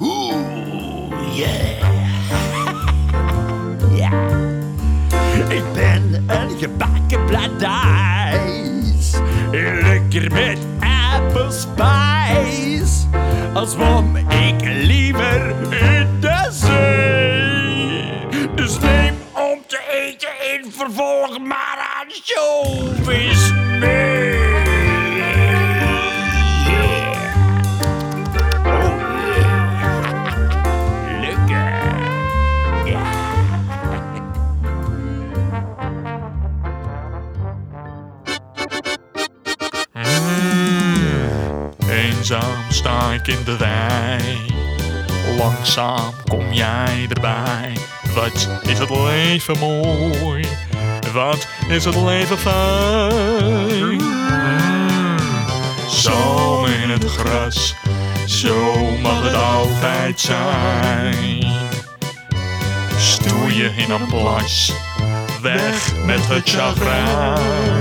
Oeh, yeah. ja. Ik ben een gebakken bladijs. Lekker met appelspijs. Als zwom ik liever in de zee. Dus neem om te eten in vervolg maar aan showbiz mee. Eenzaam sta ik in de wei. Langzaam kom jij erbij. Wat is het leven mooi? Wat is het leven fijn? Zo in het gras, zo mag het altijd zijn. Stoeien in een plas, weg met het chagrijn.